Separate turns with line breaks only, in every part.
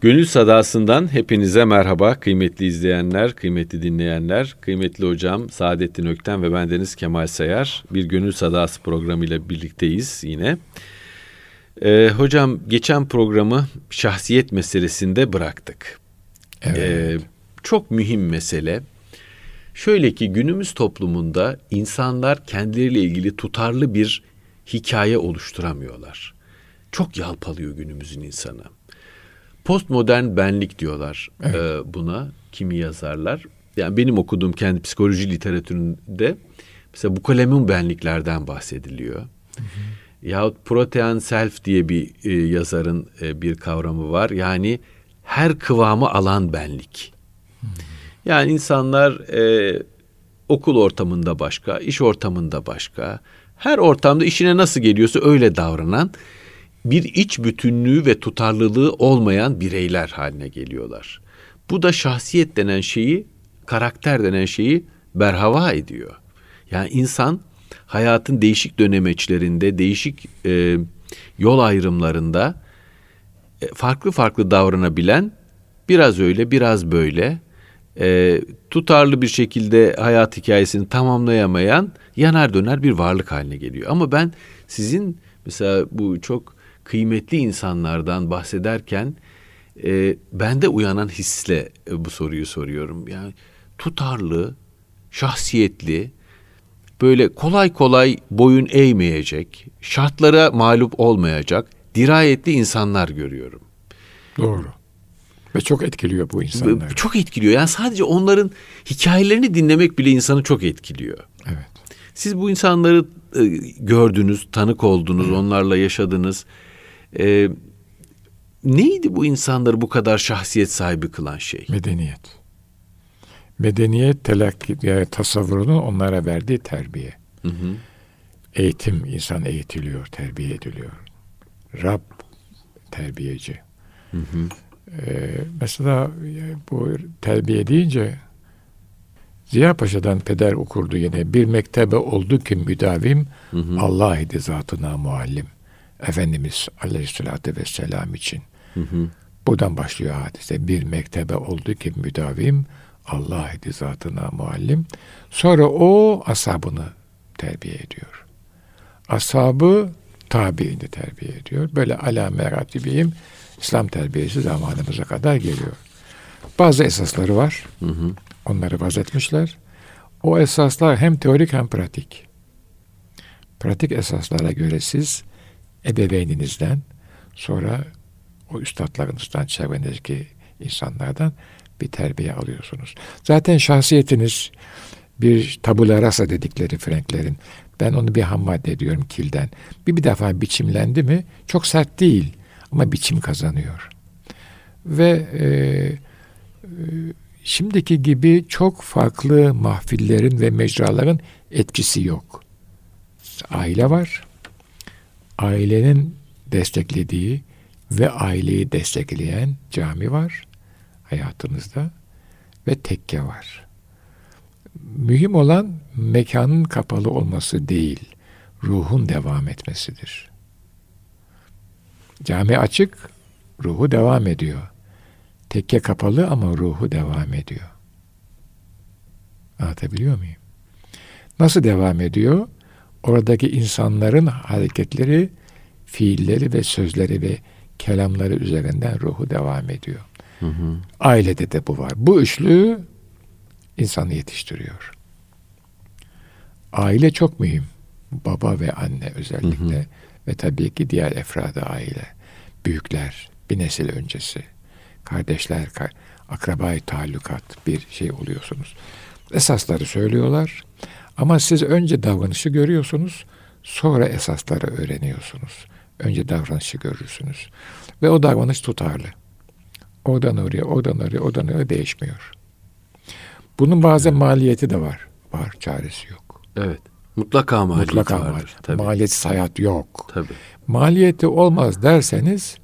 Gönül Sadası'ndan hepinize merhaba kıymetli izleyenler, kıymetli dinleyenler, kıymetli hocam Saadettin Ökten ve bendeniz Kemal Sayar. Bir Gönül Sadası programıyla birlikteyiz yine. Ee, hocam geçen programı şahsiyet meselesinde bıraktık. Evet. Ee, çok mühim mesele. Şöyle ki günümüz toplumunda insanlar kendileriyle ilgili tutarlı bir hikaye oluşturamıyorlar. Çok yalpalıyor günümüzün insanı. Postmodern benlik diyorlar evet. e, buna kimi yazarlar. Yani benim okuduğum kendi psikoloji literatüründe mesela bu kalemun benliklerden bahsediliyor. Hı hı. Yahut protean self diye bir e, yazarın e, bir kavramı var. Yani her kıvamı alan benlik. Hı hı. Yani insanlar e, okul ortamında başka, iş ortamında başka, her ortamda işine nasıl geliyorsa öyle davranan bir iç bütünlüğü ve tutarlılığı olmayan bireyler haline geliyorlar. Bu da şahsiyet denen şeyi, karakter denen şeyi berhava ediyor. Yani insan hayatın değişik dönemeçlerinde, değişik e, yol ayrımlarında e, farklı farklı davranabilen, biraz öyle, biraz böyle, e, tutarlı bir şekilde hayat hikayesini tamamlayamayan yanar döner bir varlık haline geliyor. Ama ben sizin mesela bu çok kıymetli insanlardan bahsederken e, bende uyanan hisle e, bu soruyu soruyorum. Yani tutarlı, şahsiyetli, böyle kolay kolay boyun eğmeyecek, şartlara mağlup olmayacak, dirayetli insanlar görüyorum.
Doğru. Ve çok etkiliyor bu insanları.
Çok etkiliyor. Yani sadece onların hikayelerini dinlemek bile insanı çok etkiliyor.
Evet.
Siz bu insanları e, gördünüz, tanık oldunuz, evet. onlarla yaşadınız. E, neydi bu insanları bu kadar şahsiyet sahibi kılan şey?
Medeniyet. Medeniyet telakki, yani tasavvurunun onlara verdiği terbiye. Hı hı. Eğitim, insan eğitiliyor, terbiye ediliyor. Rab terbiyeci. Hı hı. Ee, mesela bu terbiye deyince Ziya Paşa'dan peder okurdu yine. Bir mektebe oldu ki müdavim. Allah idi zatına muallim. Efendimiz Aleyhisselatü Vesselam için. Hı hı. Buradan başlıyor hadise. Bir mektebe oldu ki müdavim Allah idi zatına muallim. Sonra o asabını terbiye ediyor. Asabı tabiini terbiye ediyor. Böyle ala meratibiyim İslam terbiyesi zamanımıza kadar geliyor. Bazı esasları var. Hı hı. Onları vazetmişler. O esaslar hem teorik hem pratik. Pratik esaslara göre siz ebeveyninizden sonra o üstadlarınızdan, çevrenizdeki insanlardan bir terbiye alıyorsunuz. Zaten şahsiyetiniz bir tabula rasa dedikleri Franklerin. Ben onu bir ham madde diyorum kilden. Bir bir defa biçimlendi mi çok sert değil ama biçim kazanıyor. Ve e, e, şimdiki gibi çok farklı mahfillerin ve mecraların etkisi yok. Aile var, ailenin desteklediği ve aileyi destekleyen cami var hayatımızda ve tekke var. Mühim olan mekanın kapalı olması değil, ruhun devam etmesidir. Cami açık, ruhu devam ediyor. Tekke kapalı ama ruhu devam ediyor. Anlatabiliyor muyum? Nasıl devam ediyor? Oradaki insanların hareketleri, fiilleri ve sözleri ve kelamları üzerinden ruhu devam ediyor. Hı hı. Ailede de bu var. Bu üçlü insanı yetiştiriyor. Aile çok mühim. Baba ve anne özellikle hı hı. ve tabii ki diğer efradı aile. Büyükler, bir nesil öncesi. Kardeşler, akrabayı talukat bir şey oluyorsunuz. Esasları söylüyorlar. Ama siz önce davranışı görüyorsunuz, sonra esasları öğreniyorsunuz. Önce davranışı görürsünüz. Ve o davranış tutarlı. Oradan oraya, oradan oraya, oradan oraya değişmiyor. Bunun bazen evet. maliyeti de var. Var, çaresi yok.
Evet. Mutlaka maliyeti Mutlaka vardır. Var.
Tabii. Maliyetsiz hayat yok.
Tabii.
Maliyeti olmaz derseniz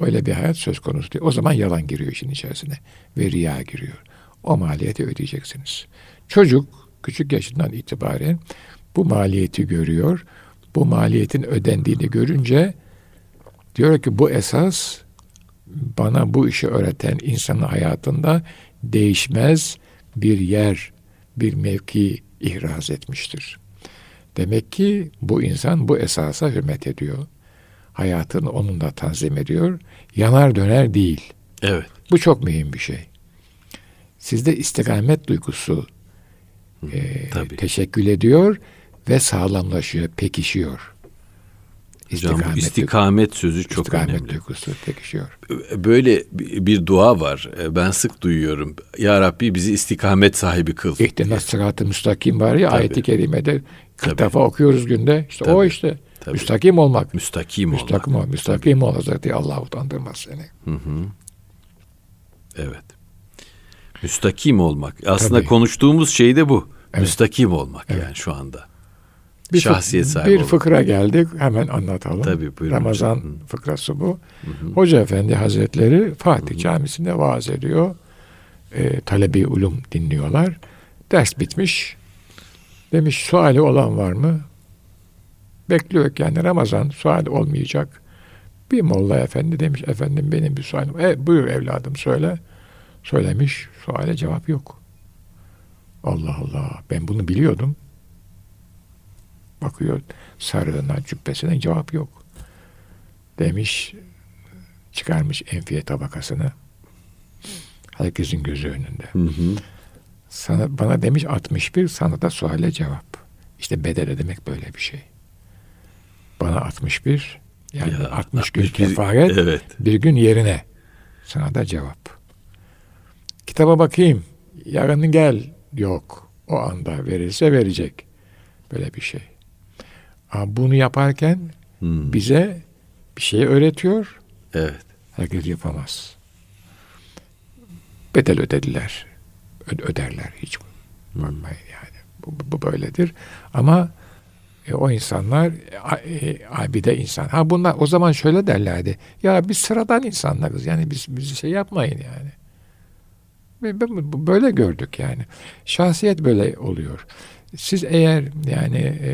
öyle bir hayat söz konusu değil. O zaman yalan giriyor işin içerisine. Ve riya giriyor. O maliyeti ödeyeceksiniz. Çocuk küçük yaşından itibaren bu maliyeti görüyor. Bu maliyetin ödendiğini görünce diyor ki bu esas bana bu işi öğreten insanın hayatında değişmez bir yer, bir mevki ihraz etmiştir. Demek ki bu insan bu esasa hürmet ediyor. Hayatını onunla tanzim ediyor. Yanar döner değil.
Evet.
Bu çok mühim bir şey. Sizde istikamet duygusu e,
tabii.
teşekkül ediyor ve sağlamlaşıyor, pekişiyor.
Hocam bu istikamet sözü çok
istikamet
önemli.
duygusu pekişiyor.
Böyle bir dua var. Ben sık duyuyorum. Ya Rabbi bizi istikamet sahibi kıl.
İhtinas sıratı müstakim var ya
Tabii.
ayeti kerimede 40
Tabii.
defa okuyoruz günde. İşte o
Tabii.
işte.
Tabii.
Müstakim olmak.
Müstakim olmak.
Müstakim ol. Müstakim ol Hazreti Allah utandırmaz seni.
Evet. Müstakim olmak. Aslında
Tabii.
konuştuğumuz şey de bu.
Evet.
Müstakim olmak
Evet.
yani şu anda.
Bir, fık-
Şahsiyet sahibi
bir
olmak.
fıkra geldik. Hemen anlatalım.
Tabii, buyurun
Ramazan
hocam.
Fıkrası bu. Hoca Efendi Hazretleri Fatih Camisi'nde vaaz ediyor. E, talebi ulum dinliyorlar. Ders bitmiş. Demiş suali olan var mı? Bekliyor yani Ramazan sual olmayacak. Bir molla efendi demiş efendim benim bir sualim. E, buyur evladım söyle. Söylemiş suale cevap yok. Allah Allah ben bunu biliyordum. Bakıyor sarığına cübbesine cevap yok. Demiş çıkarmış enfiye tabakasını. Herkesin gözü önünde.
Hı hı.
Sana, bana demiş 61 sana da suale cevap. İşte bedel demek böyle bir şey. Bana 61 yani
Ya,
60 gün
61
kefaret
Evet.
bir gün yerine. Sana da cevap. Kitaba bakayım. Yarın gel. Yok. O anda verirse verecek. Böyle bir şey. Ama bunu yaparken
Hmm.
bize bir şey öğretiyor.
Evet.
Herkes yapamaz. Bedel ödediler. Ö- öderler hiç. Bakmayın yani. Bu, bu- böyledir. Ama e, o insanlar e, abide insan. Ha bunlar o zaman şöyle derlerdi. Ya biz sıradan insanlarız. Yani biz bizi şey yapmayın yani. Böyle gördük yani. Şahsiyet böyle oluyor. Siz eğer yani e,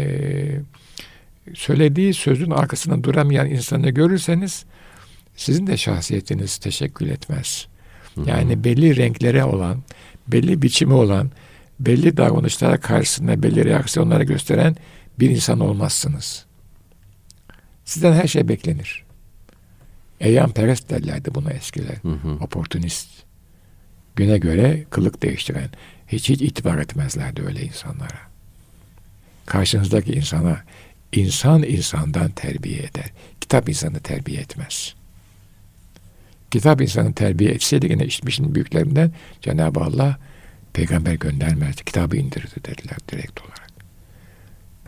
söylediği sözün arkasında duramayan insanı görürseniz sizin de şahsiyetiniz teşekkül etmez. Yani belli renklere olan, belli biçimi olan, belli davranışlara karşısında belli reaksiyonları gösteren bir insan olmazsınız. Sizden her şey beklenir. Eyyam perest derlerdi buna eskiler.
Hı hı.
Oportunist. Güne göre kılık değiştiren. Hiç hiç itibar etmezlerdi öyle insanlara. Karşınızdaki insana insan insandan terbiye eder. Kitap insanı terbiye etmez. Kitap insanı terbiye etseydi yine işitmişin büyüklerinden Cenab-ı Allah peygamber göndermezdi. Kitabı indirdi dediler direkt olarak.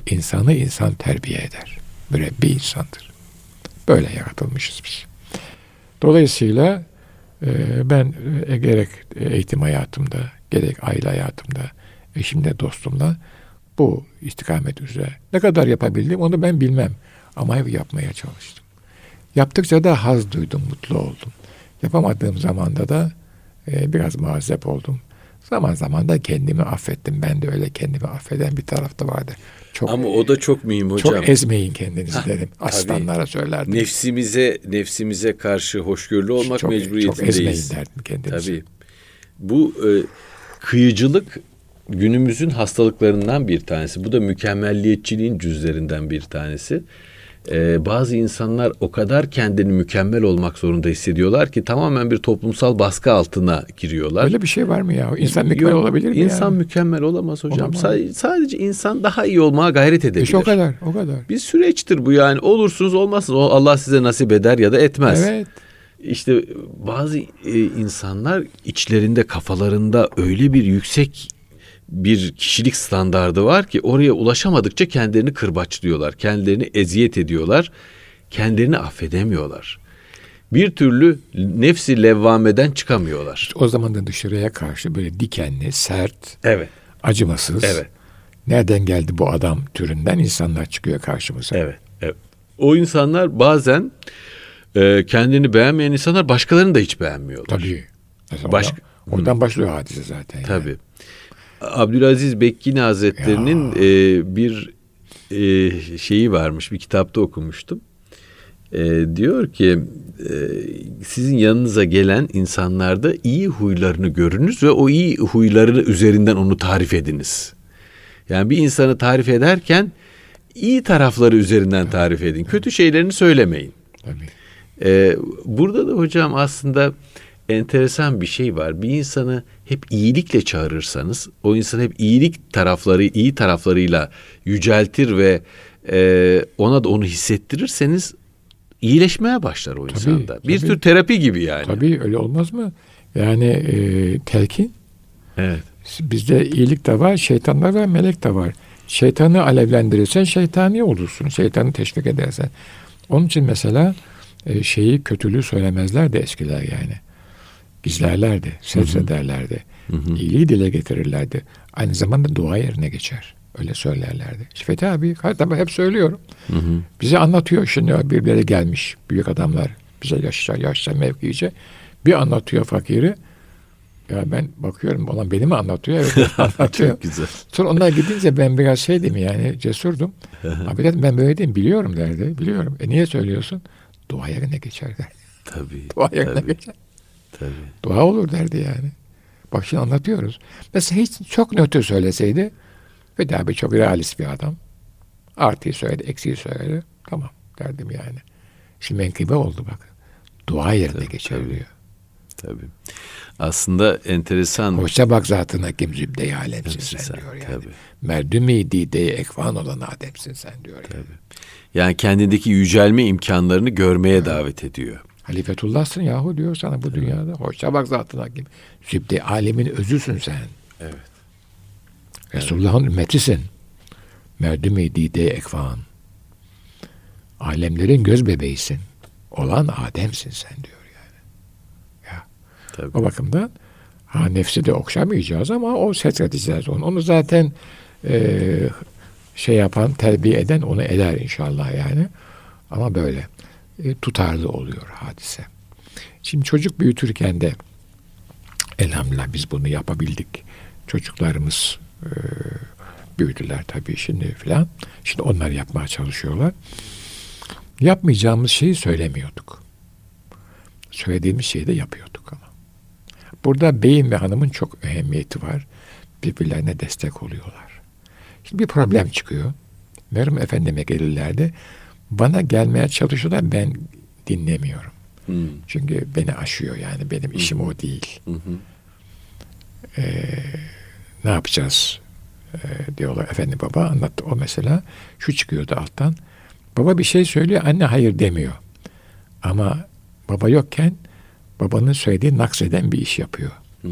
İnsanı insan terbiye eder. Mürebbi insandır. Böyle yaratılmışız biz. Dolayısıyla ben e, gerek eğitim hayatımda, gerek aile hayatımda, eşimle, dostumla bu istikamet üzere ne kadar yapabildim onu ben bilmem. Ama hep yapmaya çalıştım. Yaptıkça da haz duydum, mutlu oldum. Yapamadığım zamanda da e, biraz mazep oldum. Zaman zaman da kendimi affettim. Ben de öyle kendimi affeden bir tarafta vardı. Çok,
Ama o da çok mühim hocam.
çok ezmeyin kendinizi dedim. Aslanlara söylerdim.
Nefsimize nefsimize karşı hoşgörülü olmak
çok, çok
mecburiyetindeyiz.
ezmeyin derdim kendinizi.
Tabii. Bu e, kıyıcılık günümüzün hastalıklarından bir tanesi. Bu da mükemmelliyetçiliğin cüzlerinden bir tanesi. E, bazı insanlar o kadar kendini mükemmel olmak zorunda hissediyorlar ki tamamen bir toplumsal baskı altına giriyorlar.
Öyle bir şey var mı ya? İnsan mükemmel
Yok,
olabilir mi
İnsan
ya?
mükemmel olamaz hocam.
Olamaz.
Sa- sadece insan daha iyi olmaya gayret edebilir.
İşte o kadar, o kadar.
Bir süreçtir bu yani. Olursunuz olmazsınız. O Allah size nasip eder ya da etmez.
Evet.
İşte bazı e, insanlar içlerinde kafalarında öyle bir yüksek bir kişilik standardı var ki oraya ulaşamadıkça kendilerini kırbaçlıyorlar. Kendilerini eziyet ediyorlar. Kendilerini affedemiyorlar. Bir türlü nefsi levvameden çıkamıyorlar.
O zaman da dışarıya karşı böyle dikenli, sert,
Evet.
acımasız.
Evet.
Nereden geldi bu adam türünden insanlar çıkıyor karşımıza.
Evet. evet. O insanlar bazen e, kendini beğenmeyen insanlar başkalarını da hiç beğenmiyorlar.
Tabii. Mesela
Baş-
oradan, oradan başlıyor hadise zaten. yani.
Abdülaziz Bekkini Hazretleri'nin e, bir e, şeyi varmış. Bir kitapta okumuştum. e, diyor ki e, sizin yanınıza gelen insanlarda iyi huylarını görünüz ve o iyi huylarını üzerinden onu tarif ediniz. Yani bir insanı tarif ederken iyi tarafları üzerinden tarif edin. Kötü şeylerini söylemeyin. Tabii. Ee, burada da hocam aslında enteresan bir şey var. Bir insanı hep iyilikle çağırırsanız, o insanı hep iyilik tarafları, iyi taraflarıyla yüceltir ve e, ona da onu hissettirirseniz iyileşmeye başlar o tabii, insanda. Bir tabii. tür terapi gibi yani.
Tabii öyle olmaz mı? Yani e, telkin.
Evet.
Bizde iyilik de var, şeytanlar var, melek de var. Şeytanı alevlendirirsen şeytani olursun. Şeytanı teşvik edersen. Onun için mesela e, şeyi kötülüğü söylemezler de eskiler yani. Gizlerlerdi, sersederlerdi. İyiliği dile getirirlerdi. Aynı zamanda dua yerine geçer. Öyle söylerlerdi. Fethi abi tabii hep söylüyorum. Hı hı. Bize anlatıyor şimdi birileri gelmiş. Büyük adamlar. Bize yaşça yaşça mevkice. Bir anlatıyor fakiri. Ya ben bakıyorum olan beni mi anlatıyor? Evet anlatıyor. Çok güzel. Sonra onlar gidince ben biraz şeydim yani cesurdum. Abi dedim ben böyle değilim biliyorum derdi. Biliyorum. E niye söylüyorsun? Dua yerine geçer derdi.
Tabii.
Dua yerine tabii. geçer. Tabii. Dua olur derdi yani. Bak şimdi anlatıyoruz. Mesela hiç çok nötr söyleseydi ve daha bir çok realist bir adam. Artıyı söyledi, eksiği söyledi. Tamam derdim yani. Şimdi menkıbe oldu bak. Dua yerine tabii, geçebiliyor.
Tabii. Aslında enteresan.
Hoşça bak zatına kim zübde alemsin sen, sen diyor yani. Tabii. Merdümi dideye ekvan olan Ademsin sen diyor yani. Tabii.
Yani kendindeki yücelme imkanlarını görmeye evet. davet ediyor.
Halifetullah'sın yahu diyor sana bu dünyada. Hoşça bak zatına kim. Zübde alemin özüsün sen.
Evet.
Resulullah'ın ümmetisin. Merdümi dideye ekvan. Alemlerin göz bebeğisin. Olan Adem'sin sen diyor. Tabii. O bakımdan ha nefsi de okşamayacağız ama o setredeceğiz onu. Onu zaten e, şey yapan, terbiye eden onu eder inşallah yani. Ama böyle e, tutarlı oluyor hadise. Şimdi çocuk büyütürken de elhamdülillah biz bunu yapabildik. Çocuklarımız e, büyüdüler tabii şimdi filan. Şimdi onlar yapmaya çalışıyorlar. Yapmayacağımız şeyi söylemiyorduk. Söylediğimiz şeyi de yapıyorduk ama. Burada beyin ve hanımın çok ehemmiyeti var. Birbirlerine destek oluyorlar. Şimdi bir problem çıkıyor. Meryem Efendim'e gelirlerdi. Bana gelmeye çalışıyorlar ben dinlemiyorum. Hmm. Çünkü beni aşıyor yani benim hmm. işim o değil. Hmm. Ee, ne yapacağız ee, diyorlar. Efendi baba anlattı o mesela. Şu çıkıyordu alttan. Baba bir şey söylüyor anne hayır demiyor. Ama baba yokken babanın söylediği nakseden bir iş yapıyor. Hı.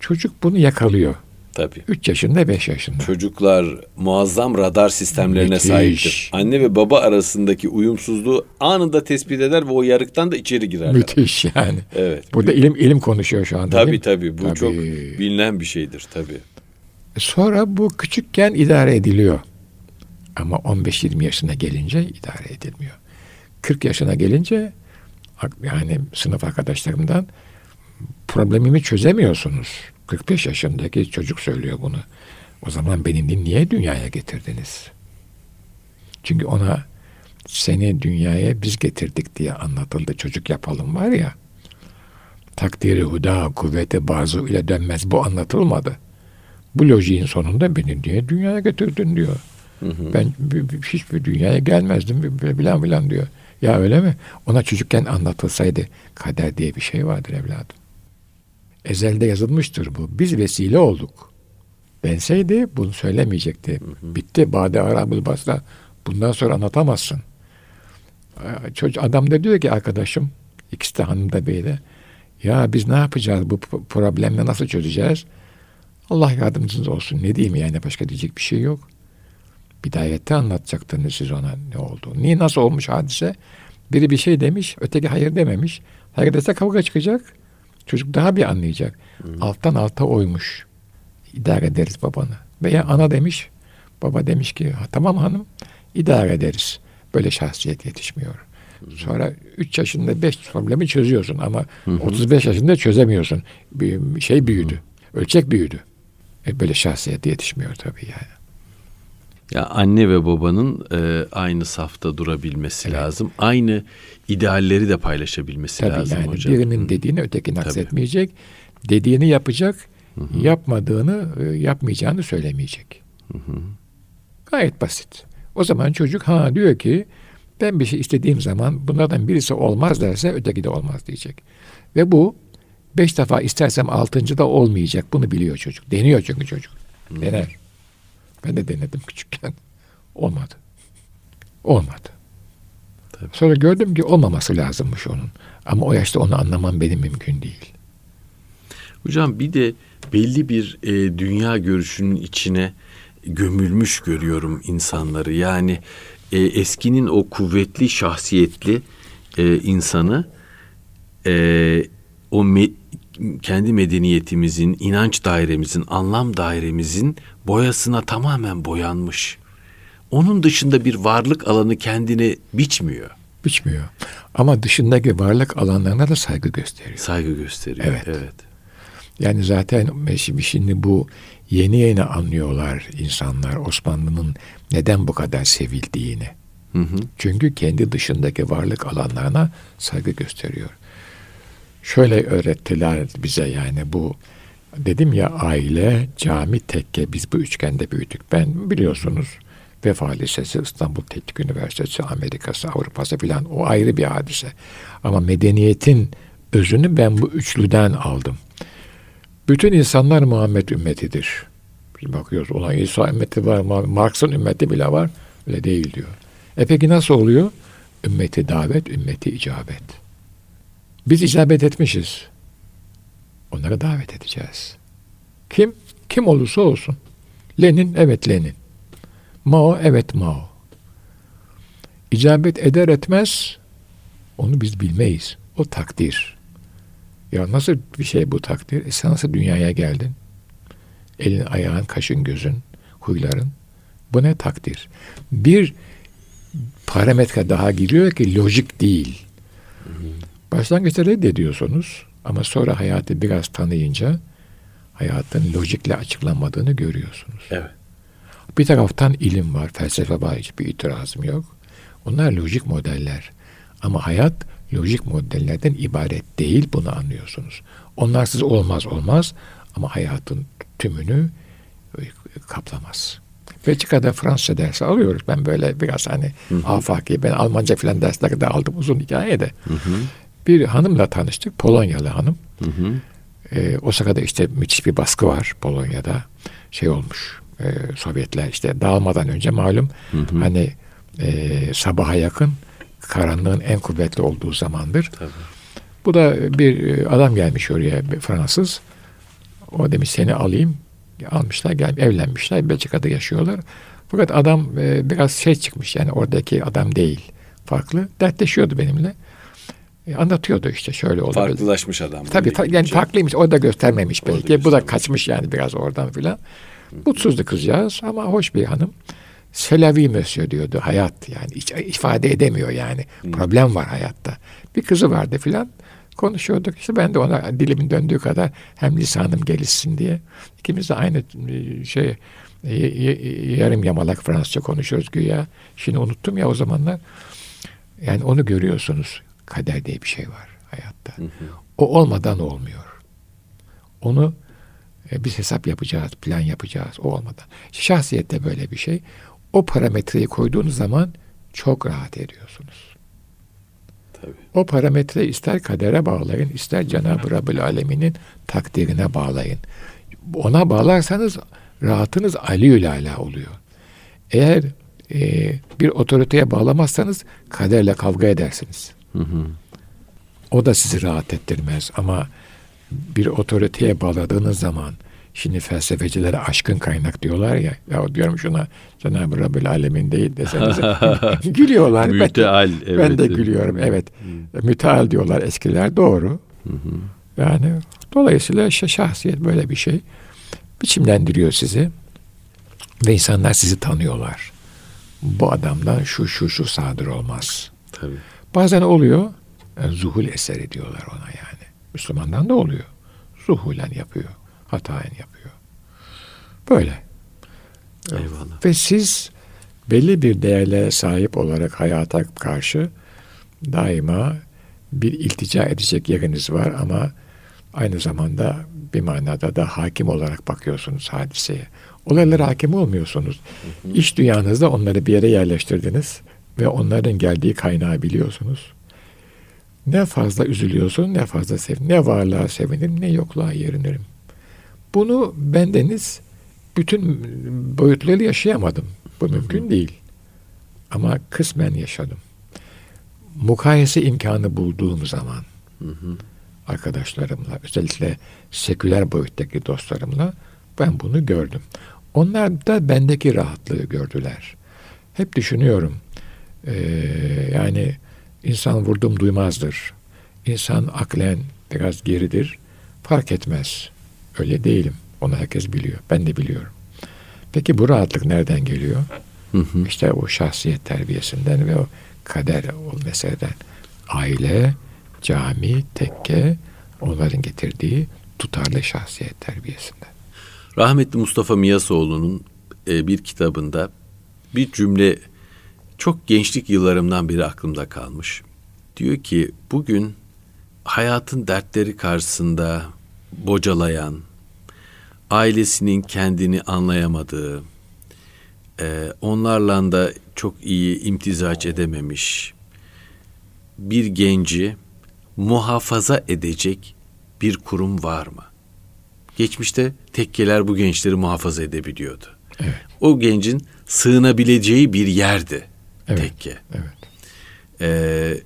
Çocuk bunu yakalıyor.
Tabii.
3 yaşında 5 yaşında.
Çocuklar muazzam radar sistemlerine Müthiş. sahiptir. Anne ve baba arasındaki uyumsuzluğu anında tespit eder ve o yarıktan da içeri girerler.
Müthiş yani.
Evet.
Burada ilim ilim konuşuyor şu anda.
Tabii tabii. Bu tabii. çok bilinen bir şeydir tabii.
Sonra bu küçükken idare ediliyor. Ama 15-20 yaşına gelince idare edilmiyor. 40 yaşına gelince yani sınıf arkadaşlarımdan problemimi çözemiyorsunuz. 45 yaşındaki çocuk söylüyor bunu. O zaman beni niye dünyaya getirdiniz? Çünkü ona seni dünyaya biz getirdik diye anlatıldı. Çocuk yapalım var ya. Takdiri huda kuvveti bazı ile dönmez. Bu anlatılmadı. Bu lojiğin sonunda beni niye dünyaya getirdin diyor. Hı hı. Ben hiçbir dünyaya gelmezdim bilen bilen diyor. Ya öyle mi? Ona çocukken anlatılsaydı kader diye bir şey vardır evladım. Ezelde yazılmıştır bu. Biz vesile olduk. Denseydi bunu söylemeyecekti. Hı hı. Bitti. Bade Arabul Basra. Bundan sonra anlatamazsın. Ee, çocuk, adam da diyor ki arkadaşım ikisi de hanım da bey de ya biz ne yapacağız bu problemle nasıl çözeceğiz? Allah yardımcınız olsun. Ne diyeyim yani başka diyecek bir şey yok. Bidayette anlatacaktınız siz ona ne oldu. Niye nasıl olmuş hadise? Biri bir şey demiş, öteki hayır dememiş. Hayır dese kavga çıkacak. Çocuk daha bir anlayacak. Hmm. Alttan alta oymuş. İdare ederiz babanı. Veya ana demiş, baba demiş ki tamam hanım idare ederiz. Böyle şahsiyet yetişmiyor. Sonra 3 yaşında 5 problemi çözüyorsun ama hı 35 yaşında çözemiyorsun. Bir şey büyüdü. Hı. Ölçek büyüdü. E böyle şahsiyet yetişmiyor tabii yani.
Ya anne ve babanın e, aynı safta durabilmesi evet. lazım. Aynı idealleri de paylaşabilmesi
Tabii
lazım
yani
hocam.
Birinin dediğini ötekini aksetmeyecek. Dediğini yapacak. Hı-hı. Yapmadığını, e, yapmayacağını söylemeyecek. Hı-hı. Gayet basit. O zaman çocuk ha diyor ki ben bir şey istediğim zaman bunlardan birisi olmaz derse öteki de olmaz diyecek. Ve bu beş defa istersem altıncı da olmayacak. Bunu biliyor çocuk. Deniyor çünkü çocuk. Hmm. Dener. Ben de denedim küçükken. Olmadı. Olmadı. Tabii. Sonra gördüm ki olmaması lazımmış onun. Ama o yaşta onu anlamam benim mümkün değil.
Hocam bir de belli bir e, dünya görüşünün içine gömülmüş görüyorum insanları. Yani e, eskinin o kuvvetli şahsiyetli e, insanı e, o me, kendi medeniyetimizin, inanç dairemizin, anlam dairemizin boyasına tamamen boyanmış. Onun dışında bir varlık alanı kendini biçmiyor.
Biçmiyor. Ama dışındaki varlık alanlarına da saygı gösteriyor.
Saygı gösteriyor. Evet. evet.
Yani zaten şimdi bu yeni yeni anlıyorlar insanlar Osmanlı'nın neden bu kadar sevildiğini. Hı hı. Çünkü kendi dışındaki varlık alanlarına saygı gösteriyor. Şöyle öğrettiler bize yani bu dedim ya aile, cami, tekke biz bu üçgende büyüdük. Ben biliyorsunuz Vefa Lisesi, İstanbul Teknik Üniversitesi, Amerika'sı, Avrupa'sı filan o ayrı bir hadise. Ama medeniyetin özünü ben bu üçlüden aldım. Bütün insanlar Muhammed ümmetidir. Biz bakıyoruz olan İsa ümmeti var, Marx'ın ümmeti bile var. Öyle değil diyor. E peki nasıl oluyor? Ümmeti davet, ümmeti icabet. Biz icabet etmişiz. Onları davet edeceğiz. Kim? Kim olursa olsun. Lenin, evet Lenin. Mao, evet Mao. İcabet eder etmez, onu biz bilmeyiz. O takdir. Ya nasıl bir şey bu takdir? E sen nasıl dünyaya geldin? Elin, ayağın, kaşın, gözün, huyların. Bu ne takdir? Bir parametre daha giriyor ki lojik değil. Başlangıçta reddediyorsunuz ama sonra hayatı biraz tanıyınca hayatın lojikle açıklanmadığını görüyorsunuz.
Evet.
Bir taraftan ilim var, felsefe var, hiçbir itirazım yok. Onlar lojik modeller. Ama hayat lojik modellerden ibaret değil bunu anlıyorsunuz. Onlarsız olmaz olmaz ama hayatın tümünü e, kaplamaz. Belçika'da Fransızca dersi alıyoruz. Ben böyle biraz hani hı hı. afaki, ben Almanca filan dersleri de aldım uzun hikaye de. Hı hı. Bir hanımla tanıştık, Polonyalı hanım. Hı hı. Ee, Osaka'da işte müthiş bir baskı var Polonya'da. Şey olmuş, e, Sovyetler işte dağılmadan önce malum hı hı. hani e, sabaha yakın karanlığın en kuvvetli olduğu zamandır. Tabii. Bu da bir e, adam gelmiş oraya bir Fransız. O demiş seni alayım. Almışlar gel evlenmişler. Belçika'da yaşıyorlar. Fakat adam e, biraz şey çıkmış yani oradaki adam değil. Farklı. Dertleşiyordu benimle. E, anlatıyordu işte şöyle oldu.
Farklılaşmış adam.
Tabii ta, yani farklıymış. O da göstermemiş belki. Göstermemiş. Bu da kaçmış yani biraz oradan filan. Mutsuzdu kızcağız ama hoş bir hanım. Selavi monsieur diyordu hayat yani hiç ifade edemiyor yani. Hmm. Problem var hayatta. Bir kızı vardı filan konuşuyorduk. İşte ben de ona dilimin döndüğü kadar hem lisanım gelişsin diye. İkimiz de aynı e, şey yarım yamalak Fransızca konuşuyoruz güya. Şimdi unuttum ya o zamanlar. Yani onu görüyorsunuz. Kader diye bir şey var hayatta. Hı hı. O olmadan olmuyor. Onu e, biz hesap yapacağız, plan yapacağız. O olmadan. Şahsiyette böyle bir şey. O parametreyi koyduğunuz zaman çok rahat ediyorsunuz. Tabii. O parametreyi ister kadere bağlayın, ister Cenab-ı Rabbül Alemin'in takdirine bağlayın. Ona bağlarsanız rahatınız aliyül ala oluyor. Eğer e, bir otoriteye bağlamazsanız kaderle kavga edersiniz. Hı hı. O da sizi rahat ettirmez ama bir otoriteye bağladığınız zaman Şimdi felsefecilere aşkın kaynak diyorlar ya. Ya diyorum şuna Cenab-ı Rabbül Alemin değil desenize. Gülüyorlar.
Müteal.
Ben, evet. ben de gülüyorum. Evet. Hı. Müteal diyorlar eskiler. Doğru. Hı hı. Yani dolayısıyla şahsiyet böyle bir şey. Biçimlendiriyor sizi. Ve insanlar sizi tanıyorlar. Bu adamdan şu şu şu sadır olmaz. Tabii. Bazen oluyor. Yani zuhul eseri diyorlar ona yani. Müslümandan da oluyor. Zuhulen yapıyor hataen yapıyor. Böyle.
Eyvallah.
Ve siz belli bir değerlere sahip olarak hayata karşı daima bir iltica edecek yeriniz var ama aynı zamanda bir manada da hakim olarak bakıyorsunuz hadiseye. Olaylara hakim olmuyorsunuz. İş dünyanızda onları bir yere yerleştirdiniz ve onların geldiği kaynağı biliyorsunuz. Ne fazla üzülüyorsun ne fazla sevin. Ne varlığa sevinirim ne yokluğa yerinirim. Bunu bendeniz bütün boyutları yaşayamadım. Bu mümkün değil. Ama kısmen yaşadım. Mukayese imkanı bulduğum zaman hı hı. arkadaşlarımla özellikle seküler boyuttaki dostlarımla ben bunu gördüm. Onlar da bendeki rahatlığı gördüler. Hep düşünüyorum. Ee, yani insan vurdum duymazdır. İnsan aklen biraz geridir. Fark etmez. Öyle değilim. Onu herkes biliyor. Ben de biliyorum. Peki bu rahatlık nereden geliyor? Hı hı. İşte o şahsiyet terbiyesinden ve o kader o meseleden. Aile, cami, tekke onların getirdiği tutarlı şahsiyet terbiyesinden.
Rahmetli Mustafa Miyasoğlu'nun e, bir kitabında bir cümle çok gençlik yıllarımdan beri aklımda kalmış. Diyor ki bugün hayatın dertleri karşısında bocalayan, ailesinin kendini anlayamadığı, e, onlarla da çok iyi imtizaç edememiş bir genci muhafaza edecek bir kurum var mı? Geçmişte tekkeler bu gençleri muhafaza edebiliyordu. Evet. O gencin sığınabileceği bir yerdi evet. tekke. Evet. Ee,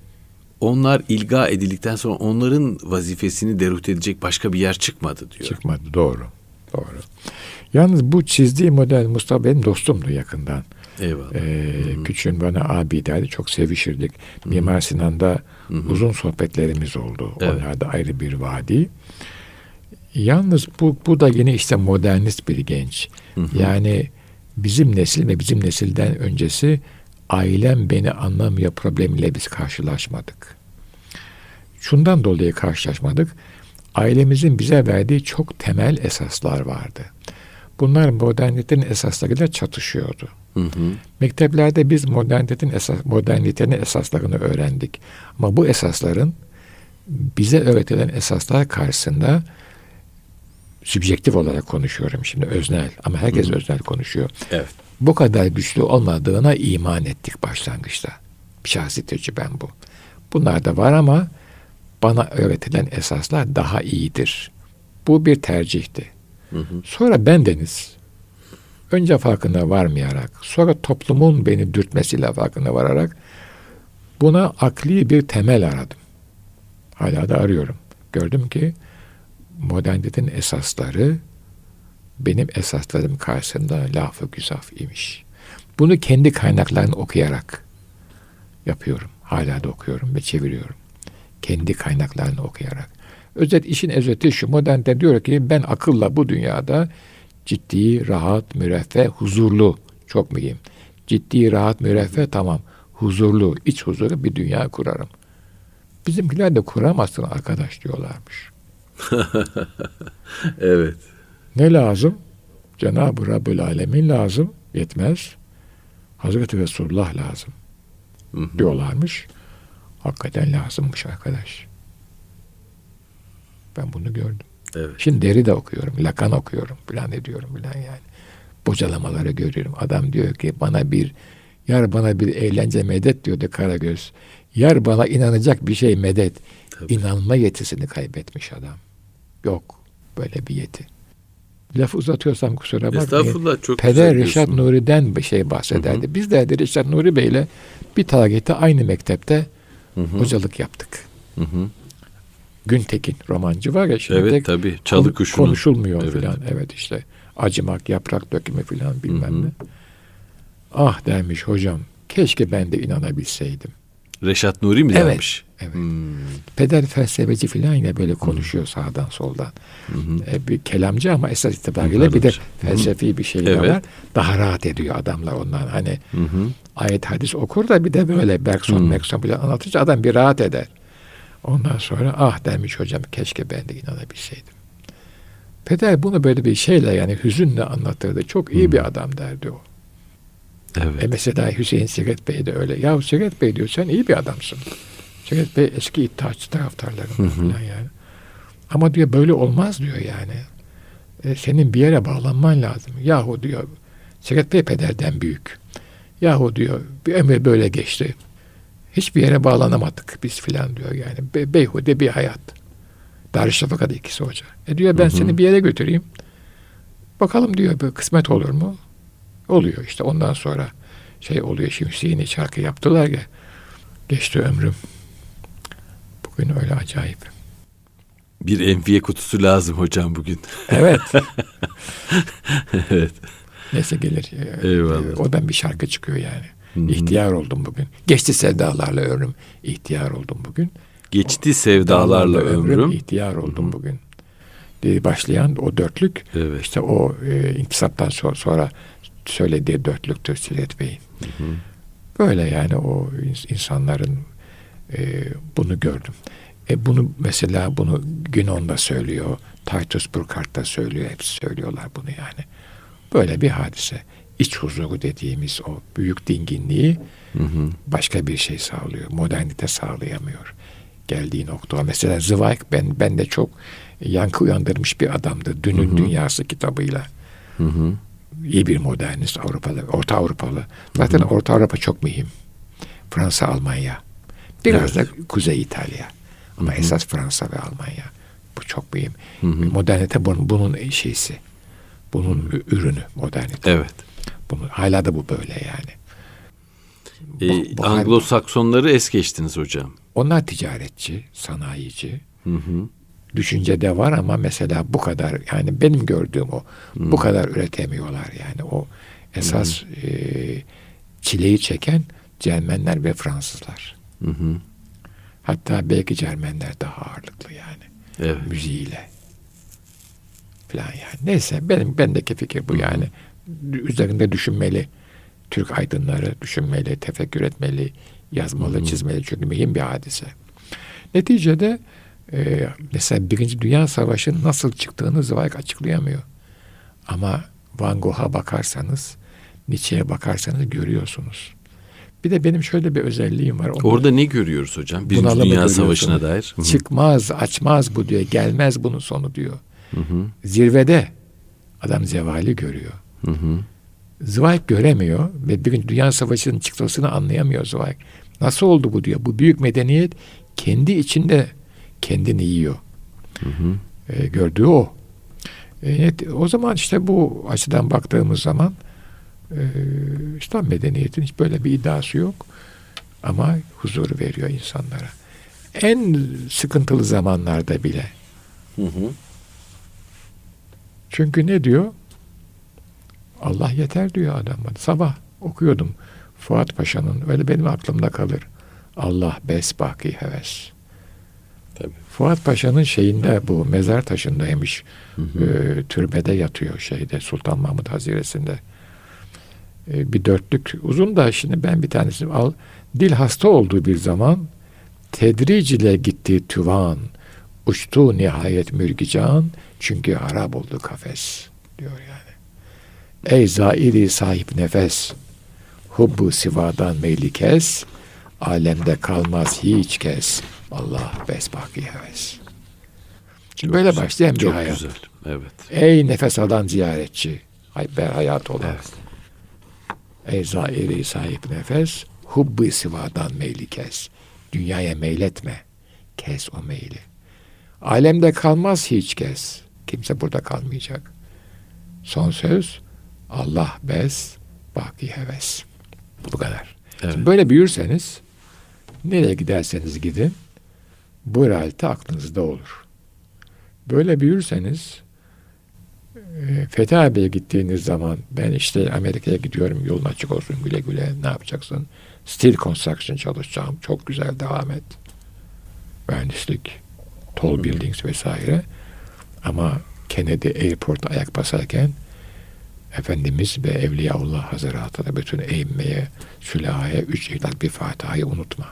onlar ilga edildikten sonra onların vazifesini derut edecek başka bir yer çıkmadı diyor.
Çıkmadı doğru. Doğru. Yalnız bu çizdiği model Mustafa benim dostumdu yakından. Eyvallah. Ee, küçüğün bana abi derdi. Çok sevişirdik. Hı-hı. Mimar Sinan'da Hı-hı. uzun sohbetlerimiz oldu. Evet. Onlar da ayrı bir vadi. Yalnız bu, bu da yine işte modernist bir genç. Hı-hı. Yani bizim nesil ve bizim nesilden öncesi ailem beni anlamıyor problemiyle biz karşılaşmadık. Şundan dolayı karşılaşmadık. Ailemizin bize verdiği çok temel esaslar vardı. Bunlar modernitenin esaslarıyla çatışıyordu. Hı hı. Mekteplerde biz modernitetin esas, modernitenin esaslarını öğrendik. Ama bu esasların bize öğretilen esaslar karşısında sübjektif olarak konuşuyorum şimdi öznel ama herkes hı. öznel konuşuyor. Evet. Bu kadar güçlü olmadığına iman ettik başlangıçta. Şahsi tecrübem bu. Bunlar da var ama bana öğretilen esaslar daha iyidir. Bu bir tercihti. Hı hı. Sonra bendeniz önce farkına varmayarak, sonra toplumun beni dürtmesiyle farkına vararak buna akli bir temel aradım. Hala da arıyorum. Gördüm ki modernitetin esasları benim esaslarım karşısında lafı güzaf imiş. Bunu kendi kaynaklarını okuyarak yapıyorum. Hala da okuyorum ve çeviriyorum. Kendi kaynaklarını okuyarak. Özet işin özeti şu modernite diyor ki ben akılla bu dünyada ciddi, rahat, müreffeh, huzurlu çok mühim. Ciddi, rahat, müreffeh tamam. Huzurlu, iç huzuru bir dünya kurarım. Bizimkiler de kuramazsın arkadaş diyorlarmış.
evet.
Ne lazım? Cenab-ı Rabbül Alemin lazım. Yetmez. Hazreti Resulullah lazım. Hı hı. Diyorlarmış. Hakikaten lazımmış arkadaş. Ben bunu gördüm. Evet. Şimdi deri de okuyorum. Lakan okuyorum. Plan ediyorum filan yani. Bocalamaları görüyorum. Adam diyor ki bana bir yar bana bir eğlence medet diyordu Karagöz. Yar bana inanacak bir şey medet. Tabii. İnanma yetisini kaybetmiş adam. Yok böyle bir yeti. Laf uzatıyorsam kusura bakmayın. Estağfurullah çok Peder Reşat Nuri'den bir şey bahsederdi. Hı hı. Biz de Reşat Nuri Bey'le bir tarihte aynı mektepte hı hı. hocalık yaptık. Hı hı. Güntekin romancı var ya şimdi
evet, tabii. Çalı kuşunun.
konuşulmuyor evet. filan. Evet işte acımak, yaprak dökümü filan bilmem hı hı. ne. Ah demiş hocam keşke ben de inanabilseydim.
Reşat Nuri mi
evet,
demiş?
Evet. Hmm. Peder felsefeci filan yine böyle konuşuyor hmm. sağdan soldan. Hmm. E, bir kelamcı ama esas itibariyle bir de felsefi hmm. bir şey evet. var. Daha rahat ediyor adamlar ondan. Hani hmm. ayet hadis okur da bir de böyle Bergson, hmm. Bergson bile anlatınca adam bir rahat eder. Ondan sonra ah demiş hocam keşke ben de inanabilseydim. Peder bunu böyle bir şeyle yani hüzünle anlatırdı. Çok iyi hmm. bir adam derdi o. Evet. E mesela Hüseyin Siret Bey de öyle. Ya Siret Bey diyor sen iyi bir adamsın. Siret Bey eski iddiaçı taraftarlarından falan yani. Ama diyor böyle olmaz diyor yani. E, senin bir yere bağlanman lazım. Yahu diyor Siret Bey pederden büyük. Yahu diyor bir ömür böyle geçti. Hiçbir yere bağlanamadık biz filan diyor yani. Be, beyhude bir hayat. Darüşşafaka'da ikisi hoca. E diyor ben hı hı. seni bir yere götüreyim. Bakalım diyor bir kısmet olur mu? Oluyor işte ondan sonra şey oluyor. Şimdi Hüseyin'i şarkı yaptılar ya. Geçti ömrüm. Bugün öyle acayip.
Bir enfiye kutusu lazım hocam bugün.
Evet.
evet.
Neyse gelir.
Eyvallah.
Odan bir şarkı çıkıyor yani. Hı-hı. İhtiyar oldum bugün. Geçti sevdalarla ömrüm. İhtiyar oldum bugün.
Geçti sevdalarla ömrüm. ömrüm
ihtiyar oldum Hı-hı. bugün. Diye başlayan o dörtlük evet. işte o e, intisaptan sonra, sonra söylediği dörtlüktür Silet Bey'in. Böyle yani o insanların e, bunu gördüm. E bunu mesela bunu Günon da söylüyor. Titus Burkhardt da söylüyor. Hepsi söylüyorlar bunu yani. Böyle bir hadise. İç huzuru dediğimiz o büyük dinginliği hı hı. başka bir şey sağlıyor. Modernite sağlayamıyor. Geldiği nokta. Mesela Zweig ben, ben de çok yankı uyandırmış bir adamdı. Dünün hı hı. Dünyası kitabıyla. Hı hı. İyi bir modernist Avrupalı, Orta Avrupalı. Zaten hı hı. Orta Avrupa çok mühim. Fransa, Almanya. Biraz evet. da Kuzey İtalya. Ama hı hı. esas Fransa ve Almanya. Bu çok mühim. Hı hı. Modernite bunun, bunun şeysi. Bunun ürünü modernite.
Evet.
Bunu, hala da bu böyle yani.
E, Anglo-Saksonları es geçtiniz hocam.
Onlar ticaretçi, sanayici. Hı hı. Düşüncede var ama mesela bu kadar yani benim gördüğüm o hı. bu kadar üretemiyorlar yani o esas hı. E, çileyi çeken Cermenler ve Fransızlar. Hı hı. Hatta belki Cermenler daha ağırlıklı yani. Evet. Müziğiyle. Falan yani. Neyse benim bendeki fikir bu yani. Üzerinde düşünmeli. Türk aydınları düşünmeli, tefekkür etmeli, yazmalı, Hı-hı. çizmeli. Çünkü mühim bir hadise. Neticede e, mesela Birinci Dünya Savaşı'nın nasıl çıktığını Zweig açıklayamıyor. Ama Van Gogh'a bakarsanız, Nietzsche'ye bakarsanız görüyorsunuz. Bir de benim şöyle bir özelliğim var.
Onu Orada ne görüyoruz hocam? Birinci Dünya Savaşı'na dair.
Hı-hı. Çıkmaz, açmaz bu diyor. Gelmez bunun sonu diyor. Hı-hı. Zirvede adam zevali görüyor. Hı-hı. Zweig göremiyor ve bir Dünya Savaşı'nın çıktısını anlayamıyor Zweig. Nasıl oldu bu diyor. Bu büyük medeniyet kendi içinde kendini yiyor. Hı hı. E, gördüğü o. E, o zaman işte bu açıdan baktığımız zaman e, İslam medeniyetin hiç böyle bir iddiası yok. Ama huzur veriyor insanlara. En sıkıntılı zamanlarda bile. Hı hı. Çünkü ne diyor? Allah yeter diyor adam. Sabah okuyordum Fuat Paşa'nın. Öyle benim aklımda kalır. Allah besbaki heves. Tabii. Fuat Paşa'nın şeyinde bu mezar taşındaymış. Hı hı. E, türbede yatıyor şeyde Sultan Mahmut Haziresi'nde. E, bir dörtlük uzun da şimdi ben bir tanesini al. Dil hasta olduğu bir zaman tedric ile gitti tüvan. Uçtu nihayet mürgican. Çünkü harap oldu kafes diyor yani. Ey zairi sahip nefes, hubbu sivadan meyli kes, alemde kalmaz hiç kes. Allah besbaki heves. Şimdi böyle güzel, başlayan bir çok hayat. Güzel.
Evet.
Ey nefes alan ziyaretçi, ber hayat olan. Evet. Ey zairi sahip nefes, hubbu sivadan meyli kes. Dünyaya meyletme. Kes o meyli. Alemde kalmaz hiç kes. Kimse burada kalmayacak. Son söz Allah bes, baki heves. Bu kadar. Evet. Şimdi böyle büyürseniz nereye giderseniz gidin bu realite aklınızda olur. Böyle büyürseniz Fethi abiye gittiğiniz zaman ben işte Amerika'ya gidiyorum yolun açık olsun güle güle ne yapacaksın? Steel construction çalışacağım. Çok güzel devam et. Mühendislik, tall buildings vesaire. Ama Kennedy Airport'a ayak basarken Efendimiz ve Evliyaullah Hazretleri da bütün eğinmeye, sülahaya üç ihlak bir Fatiha'yı unutma.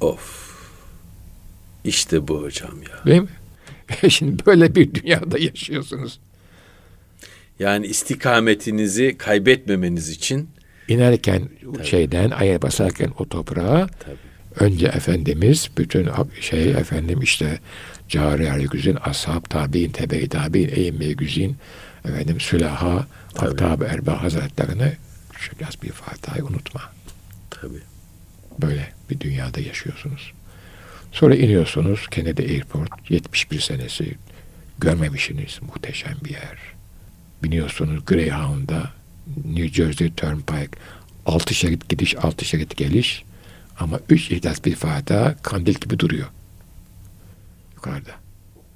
Of. İşte bu hocam ya.
Değil mi? Şimdi böyle bir dünyada yaşıyorsunuz.
Yani istikametinizi kaybetmemeniz için
inerken Tabii. şeyden aya basarken o toprağa Tabii. önce Efendimiz bütün şey efendim işte cari güzin, ashab, tabi'in, tebe-i tabi'in, eğimme güzin, efendim sülaha, aktab erba hazretlerini şu bir Fatiha'yı unutma.
Tabii.
Böyle bir dünyada yaşıyorsunuz. Sonra iniyorsunuz Kennedy Airport 71 senesi görmemişsiniz muhteşem bir yer. Biniyorsunuz Greyhound'a New Jersey Turnpike altı şerit gidiş altı şerit geliş ama üç ihlas bir Fatiha kandil gibi duruyor. Yukarıda.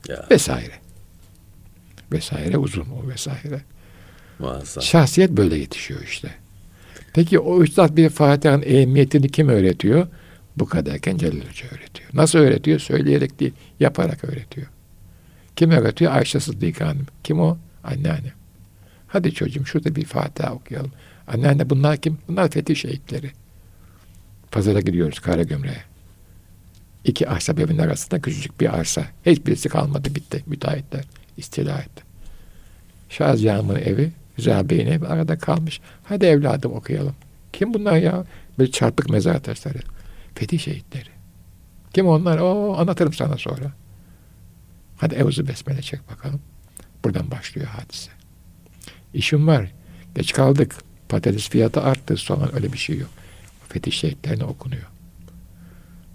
Ya. Vesaire. Vesaire uzun o vesaire. Muazzam. Şahsiyet böyle yetişiyor işte. Peki o üstad bir Fatiha'nın ehemmiyetini kim öğretiyor? Bu kadarken Celal Hoca öğretiyor. Nasıl öğretiyor? Söyleyerek değil, yaparak öğretiyor. Kim öğretiyor? Ayşe Sıddıka Hanım. Kim o? Anneannem. Hadi çocuğum şurada bir Fatiha okuyalım. Anneanne bunlar kim? Bunlar fetih şehitleri. Pazara gidiyoruz Karagümre'ye. İki ahşap evin arasında küçücük bir arsa. Hiçbirisi kalmadı bitti. Müteahhitler istila etti. Şahziyam'ın evi, Güzel Bey'in evi arada kalmış. Hadi evladım okuyalım. Kim bunlar ya? Böyle çarpık mezar taşları. Fetih şehitleri. Kim onlar? O anlatırım sana sonra. Hadi Evuzu Besmele çek bakalım. Buradan başlıyor hadise. İşim var. Geç kaldık. Patates fiyatı arttı. Sonra öyle bir şey yok. Fetih şehitlerine okunuyor.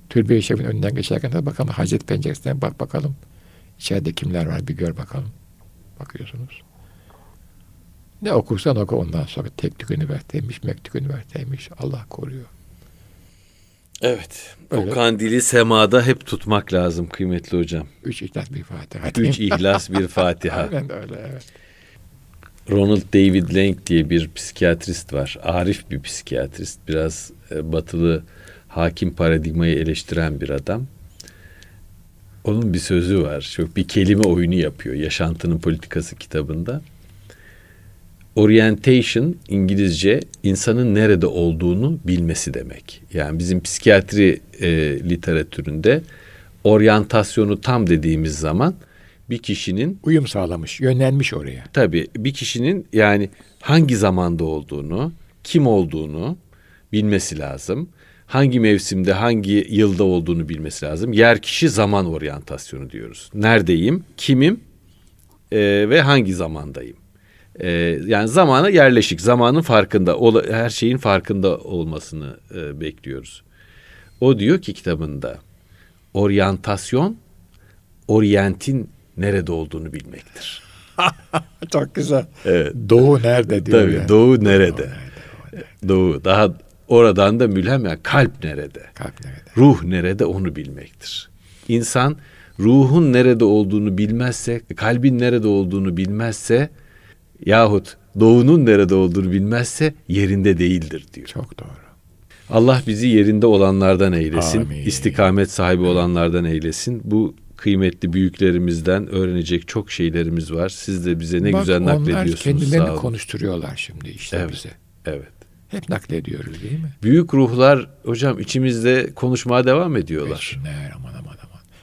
Türbe-i Şerif'in önünden geçerken de bakalım Hazret penceresinden bak bakalım. İçeride kimler var bir gör bakalım. Bakıyorsunuz. Ne okursan oku ondan sonra teknik üniversiteymiş, mektuk üniversiteymiş. Allah koruyor.
Evet. Öyle. O kandili semada hep tutmak lazım kıymetli hocam.
Üç ihlas bir Fatiha.
Üç ihlas bir Fatiha.
Aynen öyle evet.
Ronald David Lang diye bir psikiyatrist var. Arif bir psikiyatrist. Biraz e, batılı hakim paradigmayı eleştiren bir adam. Onun bir sözü var. Çok bir kelime oyunu yapıyor. Yaşantının politikası kitabında. Orientation İngilizce insanın nerede olduğunu bilmesi demek. Yani bizim psikiyatri e, literatüründe oryantasyonu tam dediğimiz zaman bir kişinin
uyum sağlamış, yönlenmiş oraya.
Tabii bir kişinin yani hangi zamanda olduğunu, kim olduğunu bilmesi lazım. Hangi mevsimde, hangi yılda olduğunu bilmesi lazım. Yer kişi zaman oryantasyonu diyoruz. Neredeyim, kimim e, ve hangi zamandayım. E, yani zamana yerleşik, zamanın farkında, her şeyin farkında olmasını e, bekliyoruz. O diyor ki kitabında, oryantasyon, oryentin nerede olduğunu bilmektir.
Çok güzel. Evet. Doğu nerede diyor.
Tabii yani. doğu nerede? Doğu, nerede, doğu. Daha oradan da mülhem ya kalp nerede?
Kalp nerede?
Ruh nerede onu bilmektir. İnsan ruhun nerede olduğunu bilmezse, kalbin nerede olduğunu bilmezse yahut doğunun nerede olduğunu bilmezse yerinde değildir diyor.
Çok doğru.
Allah bizi yerinde olanlardan eylesin. Amin. İstikamet sahibi olanlardan eylesin. Bu kıymetli büyüklerimizden öğrenecek çok şeylerimiz var. Siz de bize ne Bak, güzel naklediyorsunuz. Onlar
kendilerini konuşturuyorlar şimdi işte
evet,
bize.
Evet.
Hep naklediyoruz değil mi?
Büyük ruhlar hocam içimizde konuşmaya devam ediyorlar.
Eşinler aman aman aman.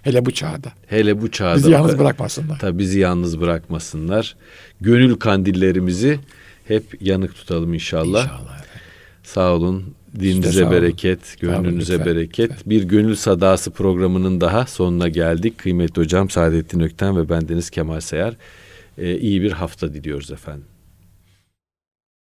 Hele bu çağda.
Hele bu çağda.
Bizi yalnız bırakmasınlar.
Tabii bizi yalnız bırakmasınlar. Gönül kandillerimizi hep yanık tutalım inşallah. İnşallah. Sağ olun. Dininize bereket, gönlünüze lütfen, bereket. Lütfen. Bir gönül sadası programının daha sonuna geldik. Kıymetli hocam Saadettin Ökten ve bendeniz Kemal Sayar. Ee, iyi bir hafta diliyoruz efendim.